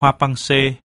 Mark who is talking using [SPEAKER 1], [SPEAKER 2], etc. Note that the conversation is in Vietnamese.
[SPEAKER 1] hoa pansê